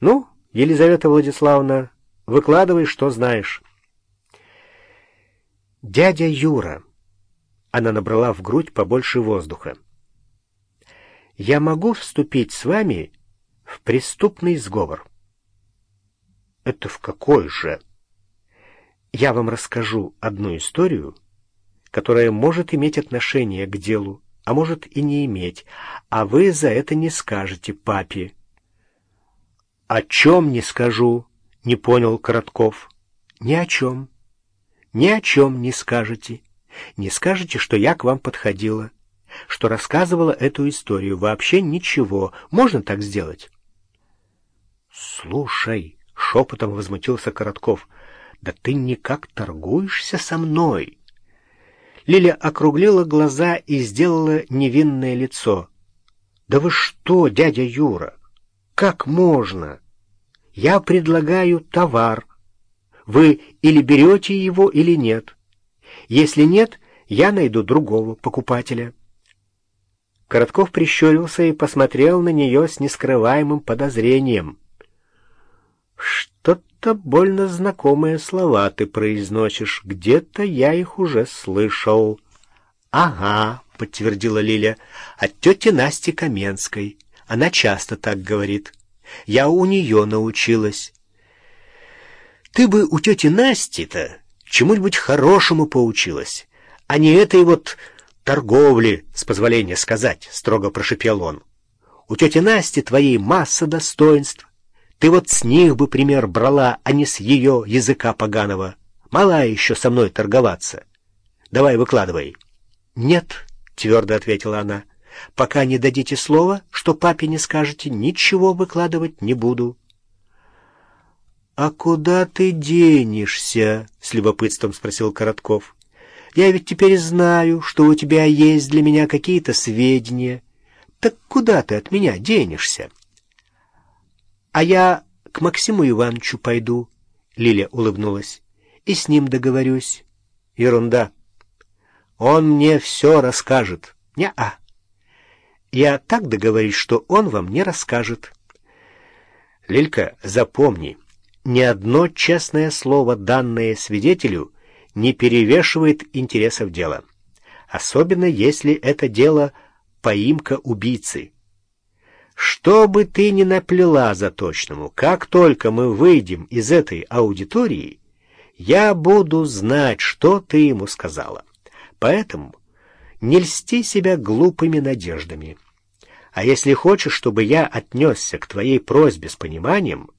Ну, Елизавета Владиславовна, выкладывай, что знаешь. Дядя Юра. Она набрала в грудь побольше воздуха. Я могу вступить с вами в преступный сговор. Это в какой же? Я вам расскажу одну историю, которая может иметь отношение к делу, а может и не иметь, а вы за это не скажете папе. — О чем не скажу? — не понял Коротков. — Ни о чем. Ни о чем не скажете. Не скажете, что я к вам подходила, что рассказывала эту историю. Вообще ничего. Можно так сделать? — Слушай, — шепотом возмутился Коротков, — да ты никак торгуешься со мной. Лиля округлила глаза и сделала невинное лицо. — Да вы что, дядя Юра? Как можно? Я предлагаю товар. Вы или берете его, или нет. Если нет, я найду другого покупателя. Коротков прищурился и посмотрел на нее с нескрываемым подозрением. «Что-то больно знакомые слова ты произносишь. Где-то я их уже слышал». «Ага», — подтвердила Лиля, — «от тети Насти Каменской». Она часто так говорит. Я у нее научилась. Ты бы у тети Насти-то чему-нибудь хорошему поучилась, а не этой вот торговли, с позволения сказать, — строго прошипел он. У тети Насти твоей масса достоинств. Ты вот с них бы пример брала, а не с ее языка поганого. Мала еще со мной торговаться. Давай выкладывай. — Нет, — твердо ответила она. Пока не дадите слова, что папе не скажете, ничего выкладывать не буду. — А куда ты денешься? — с любопытством спросил Коротков. — Я ведь теперь знаю, что у тебя есть для меня какие-то сведения. Так куда ты от меня денешься? — А я к Максиму Ивановичу пойду, — Лиля улыбнулась, — и с ним договорюсь. — Ерунда. Он мне все расскажет. Не-а. Я так договорюсь, что он вам не расскажет. Лилька, запомни, ни одно честное слово, данное свидетелю, не перевешивает интересов дела. Особенно если это дело поимка убийцы. Что бы ты ни наплела за точному, как только мы выйдем из этой аудитории, я буду знать, что ты ему сказала. Поэтому не льсти себя глупыми надеждами. А если хочешь, чтобы я отнесся к твоей просьбе с пониманием,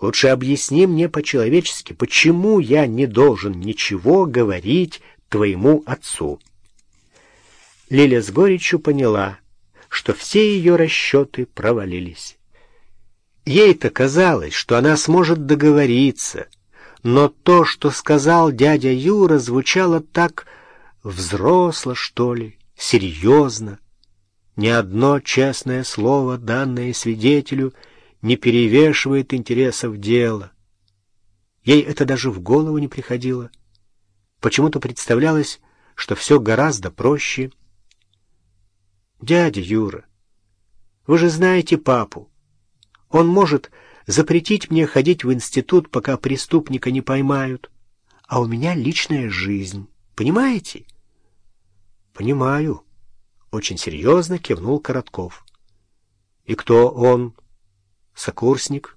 лучше объясни мне по-человечески, почему я не должен ничего говорить твоему отцу. Лиля с горечью поняла, что все ее расчеты провалились. Ей-то казалось, что она сможет договориться, но то, что сказал дядя Юра, звучало так взросло, что ли, серьезно. Ни одно честное слово, данное свидетелю, не перевешивает интересов дела. Ей это даже в голову не приходило. Почему-то представлялось, что все гораздо проще. «Дядя Юра, вы же знаете папу. Он может запретить мне ходить в институт, пока преступника не поймают. А у меня личная жизнь. Понимаете?» «Понимаю», — очень серьезно кивнул Коротков. «И кто он? Сокурсник?»